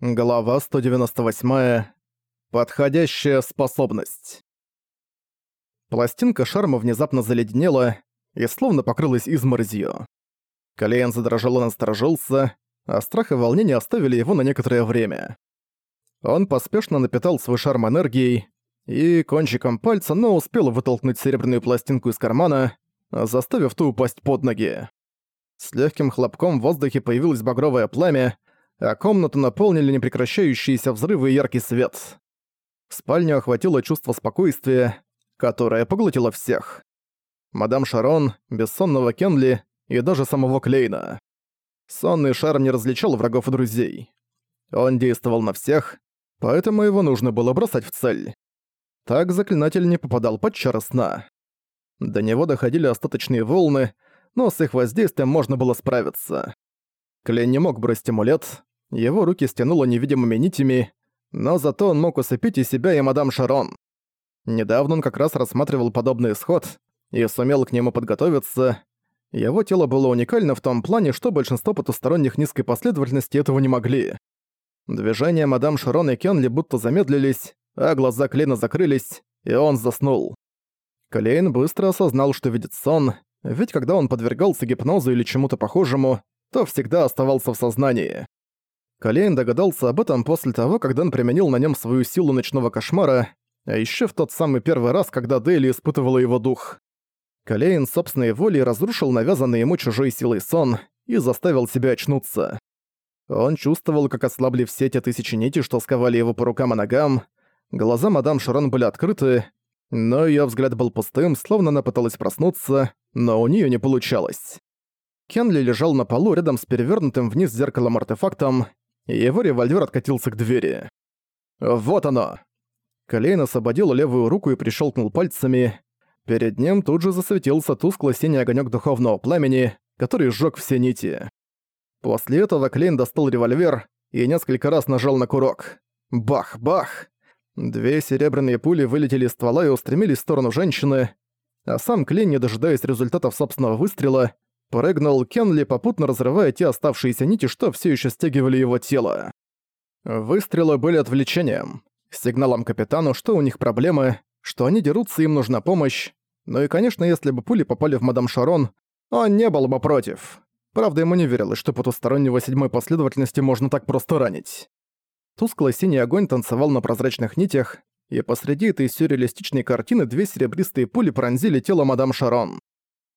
Глава 198. Подходящая способность. Пластинка шарма внезапно заледенела и словно покрылась изморозью. Калейн задрожал и насторожился, а страх и волнение оставили его на некоторое время. Он поспешно напитал свой шарм энергией и кончиком пальца, но успел вытолкнуть серебряную пластинку из кармана, заставив ту упасть под ноги. С легким хлопком в воздухе появилось багровое пламя, а комнату наполнили непрекращающиеся взрывы и яркий свет. Спальню охватило чувство спокойствия, которое поглотило всех. Мадам Шарон, бессонного Кенли и даже самого Клейна. Сонный шар не различал врагов и друзей. Он действовал на всех, поэтому его нужно было бросать в цель. Так заклинатель не попадал под чары сна. До него доходили остаточные волны, но с их воздействием можно было справиться. Клейн не мог бросить амулет, его руки стянуло невидимыми нитями, но зато он мог усыпить и себя, и мадам Шарон. Недавно он как раз рассматривал подобный исход и сумел к нему подготовиться. Его тело было уникально в том плане, что большинство потусторонних низкой последовательности этого не могли. Движения мадам Шарон и Кенли будто замедлились, а глаза Клейна закрылись, и он заснул. Клейн быстро осознал, что видит сон, ведь когда он подвергался гипнозу или чему-то похожему, то всегда оставался в сознании. Калейн догадался об этом после того, когда он применил на нем свою силу ночного кошмара, а еще в тот самый первый раз, когда Дейли испытывала его дух. Калейн собственной волей разрушил навязанный ему чужой силой сон и заставил себя очнуться. Он чувствовал, как ослабли все те тысячи нитей, что сковали его по рукам и ногам. Глаза мадам Шарон были открыты, но ее взгляд был пустым, словно она пыталась проснуться, но у нее не получалось. Кенли лежал на полу рядом с перевернутым вниз зеркалом-артефактом, и его револьвер откатился к двери. «Вот оно!» Колейн освободил левую руку и прищелкнул пальцами. Перед ним тут же засветился тускло-синий огонек духовного пламени, который сжёг все нити. После этого Клейн достал револьвер и несколько раз нажал на курок. Бах, бах! Две серебряные пули вылетели из ствола и устремились в сторону женщины, а сам Клейн, не дожидаясь результатов собственного выстрела, Прыгнул Кенли, попутно разрывая те оставшиеся нити, что все еще стягивали его тело. Выстрелы были отвлечением, сигналом капитану, что у них проблемы, что они дерутся, им нужна помощь. Ну и, конечно, если бы пули попали в мадам Шарон, он не был бы против. Правда, ему не верилось, что потустороннего седьмой последовательности можно так просто ранить. Тускло-синий огонь танцевал на прозрачных нитях, и посреди этой сюрреалистичной картины две серебристые пули пронзили тело мадам Шарон.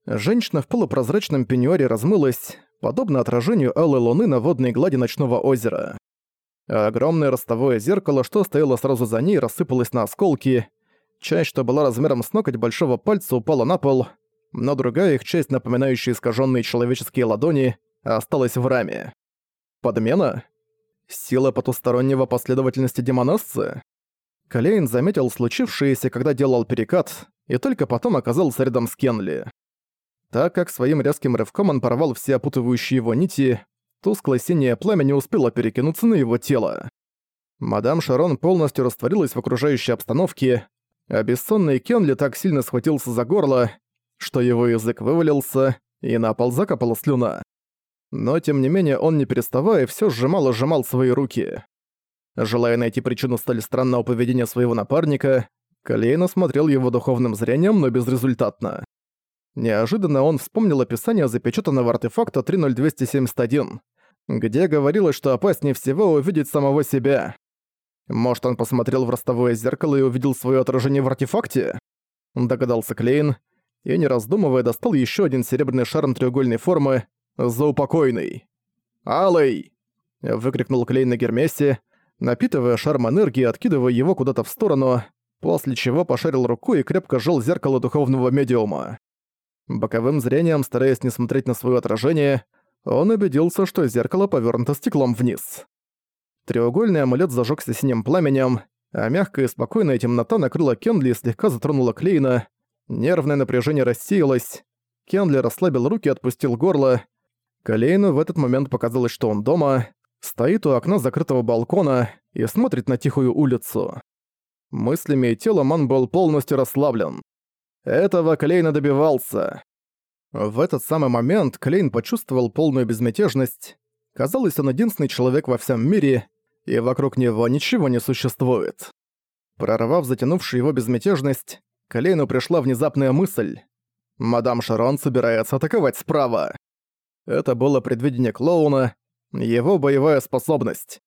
Женщина в полупрозрачном пеньюаре размылась, подобно отражению алой луны на водной глади ночного озера. А огромное ростовое зеркало, что стояло сразу за ней, рассыпалось на осколки. Часть, что была размером с ноготь большого пальца, упала на пол, но другая их часть, напоминающая искаженные человеческие ладони, осталась в раме. Подмена? Сила потустороннего последовательности демоносцы? Калейн заметил случившееся, когда делал перекат, и только потом оказался рядом с Кенли. Так как своим резким рывком он порвал все опутывающие его нити, тускло-синее пламя не успело перекинуться на его тело. Мадам Шарон полностью растворилась в окружающей обстановке, а бессонный Кенли так сильно схватился за горло, что его язык вывалился, и на пол закапала слюна. Но тем не менее он не переставая все сжимал и сжимал свои руки. Желая найти причину столь странного поведения своего напарника, Калейн осмотрел его духовным зрением, но безрезультатно. Неожиданно он вспомнил описание запечатанного артефакта 30271, где говорилось, что опаснее всего увидеть самого себя. Может, он посмотрел в ростовое зеркало и увидел свое отражение в артефакте? Догадался Клейн, и, не раздумывая, достал еще один серебряный шарм треугольной формы, заупокойный. «Алый!» — выкрикнул Клейн на Гермесе, напитывая шарм энергии, откидывая его куда-то в сторону, после чего пошарил рукой и крепко сжал зеркало духовного медиума. Боковым зрением, стараясь не смотреть на свое отражение, он убедился, что зеркало повернуто стеклом вниз. Треугольный амулет зажегся синим пламенем, а мягкая и спокойная темнота накрыла Кенли и слегка затронула Клейна. Нервное напряжение рассеялось. Кенли расслабил руки и отпустил горло. Клейну в этот момент показалось, что он дома, стоит у окна закрытого балкона и смотрит на тихую улицу. Мыслями и телом он был полностью расслаблен. Этого Клейна добивался. В этот самый момент Клейн почувствовал полную безмятежность. Казалось, он единственный человек во всем мире, и вокруг него ничего не существует. Прорвав затянувшую его безмятежность, Клейну пришла внезапная мысль. Мадам Шарон собирается атаковать справа. Это было предвидение клоуна, его боевая способность.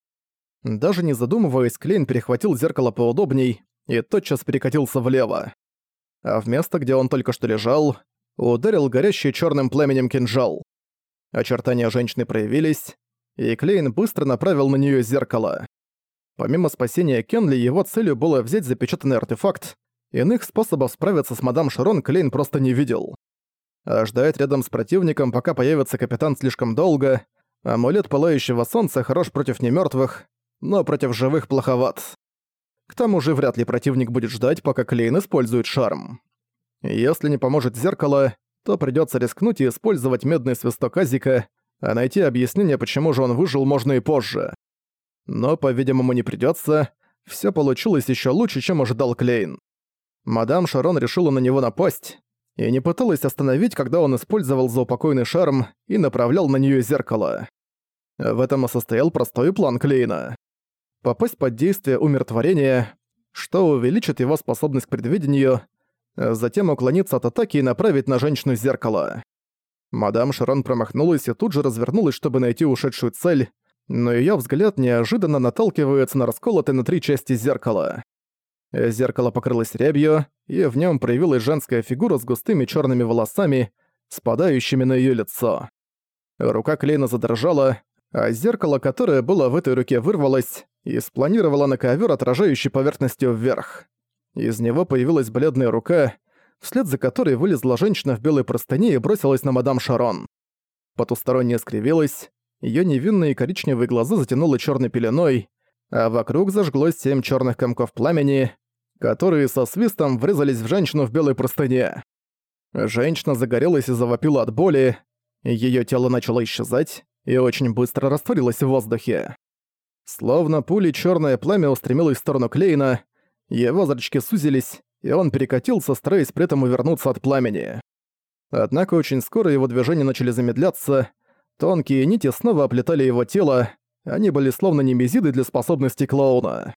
Даже не задумываясь, Клейн перехватил зеркало поудобней и тотчас перекатился влево. А в место, где он только что лежал, ударил горящий черным пламенем кинжал. Очертания женщины проявились, и Клейн быстро направил на нее зеркало. Помимо спасения Кенли, его целью было взять запечатанный артефакт, иных способов справиться с мадам Шарон Клейн просто не видел. А ждать рядом с противником, пока появится капитан слишком долго, амулет Пылающего Солнца хорош против немертвых, но против живых плоховат. К тому же вряд ли противник будет ждать, пока Клейн использует шарм. Если не поможет зеркало, то придётся рискнуть и использовать медный свисток Азика, а найти объяснение, почему же он выжил, можно и позже. Но, по-видимому, не придётся. Всё получилось ещё лучше, чем ожидал Клейн. Мадам Шарон решила на него напасть и не пыталась остановить, когда он использовал заупокойный шарм и направлял на неё зеркало. В этом и состоял простой план Клейна. Попасть под действие умиротворения, что увеличит его способность к предвидению, затем уклониться от атаки и направить на женщину зеркало. Мадам Шарон промахнулась и тут же развернулась, чтобы найти ушедшую цель, но её взгляд неожиданно наталкивается на расколотое на три части зеркало. Зеркало покрылось рябью, и в нём проявилась женская фигура с густыми чёрными волосами, спадающими на её лицо. Рука Клейна задрожала, а зеркало, которое было в этой руке, вырвалось и спланировало на ковёр, отражающий поверхностью вверх. Из него появилась бледная рука, вслед за которой вылезла женщина в белой простыне и бросилась на мадам Шарон. Потусторонняя скривилась, её невинные коричневые глаза затянуло чёрной пеленой, а вокруг зажглось семь чёрных комков пламени, которые со свистом врезались в женщину в белой простыне. Женщина загорелась и завопила от боли, её тело начало исчезать и очень быстро растворилось в воздухе. Словно пули чёрное пламя устремилось в сторону Клейна, его зрачки сузились, и он перекатился, стараясь при этом увернуться от пламени. Однако очень скоро его движения начали замедляться, тонкие нити снова оплетали его тело, они были словно немезиды для способностей клоуна.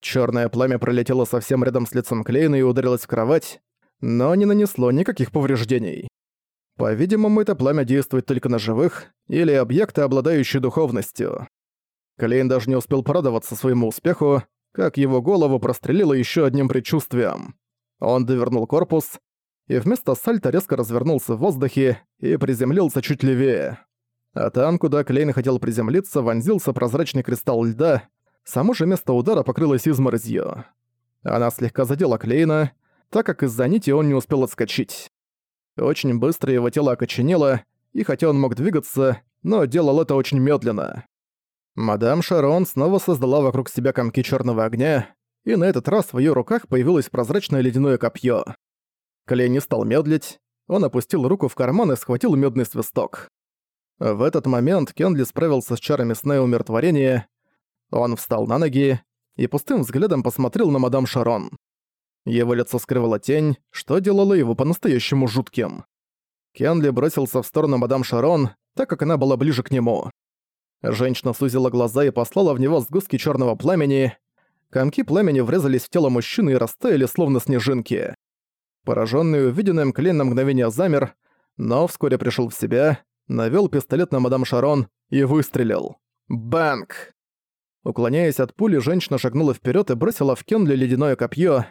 Чёрное пламя пролетело совсем рядом с лицом Клейна и ударилось в кровать, но не нанесло никаких повреждений. По-видимому, это пламя действует только на живых или объекты, обладающие духовностью. Клейн даже не успел порадоваться своему успеху, как его голову прострелило еще одним предчувствием. Он довернул корпус, и вместо сальта резко развернулся в воздухе и приземлился чуть левее. А там, куда Клейн хотел приземлиться, вонзился прозрачный кристалл льда, само же место удара покрылось изморозью. Она слегка задела Клейна, так как из-за нити он не успел отскочить. Очень быстро его тело окоченело, и хотя он мог двигаться, но делал это очень медленно. Мадам Шарон снова создала вокруг себя комки черного огня, и на этот раз в ее руках появилось прозрачное ледяное копье. Клей не стал медлить, он опустил руку в карман и схватил медный свисток. В этот момент Кенли справился с чарами сна и умиротворения. Он встал на ноги и пустым взглядом посмотрел на мадам Шарон. Его лицо скрывала тень, что делало его по-настоящему жутким. Кенли бросился в сторону мадам Шарон, так как она была ближе к нему. Женщина сузила глаза и послала в него сгустки черного пламени. Комки пламени врезались в тело мужчины и растаяли, словно снежинки. Пораженный увиденным, Клейн на мгновение замер, но вскоре пришел в себя, навел пистолет на мадам Шарон и выстрелил. Бэнк! Уклоняясь от пули, женщина шагнула вперед и бросила в Кенли ледяное копье.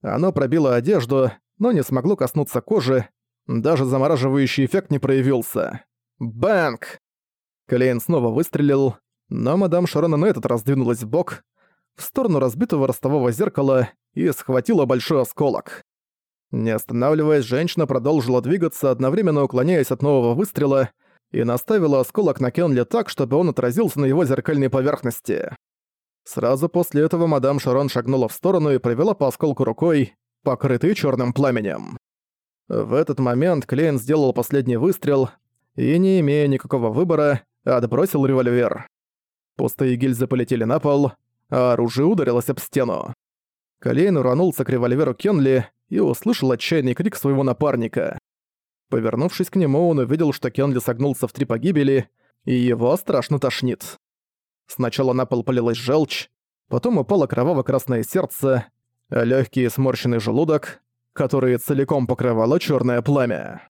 Оно пробило одежду, но не смогло коснуться кожи, даже замораживающий эффект не проявился. Бэнк! Клейн снова выстрелил, но мадам Шарона на этот раз двинулась в бок, в сторону разбитого ростового зеркала и схватила большой осколок. Не останавливаясь, женщина продолжила двигаться, одновременно уклоняясь от нового выстрела, и наставила осколок на Кенли так, чтобы он отразился на его зеркальной поверхности. Сразу после этого мадам Шарон шагнула в сторону и провела по осколку рукой, покрытой черным пламенем. В этот момент Клейн сделал последний выстрел и, не имея никакого выбора, отбросил револьвер. Пустые гильзы полетели на пол, а оружие ударилось об стену. Колейн уранулся к револьверу Кенли и услышал отчаянный крик своего напарника. Повернувшись к нему, он увидел, что Кенли согнулся в три погибели, и его страшно тошнит. Сначала на пол полилась желчь, потом упало кроваво-красное сердце, а лёгкий сморщенный желудок, который целиком покрывало чёрное пламя.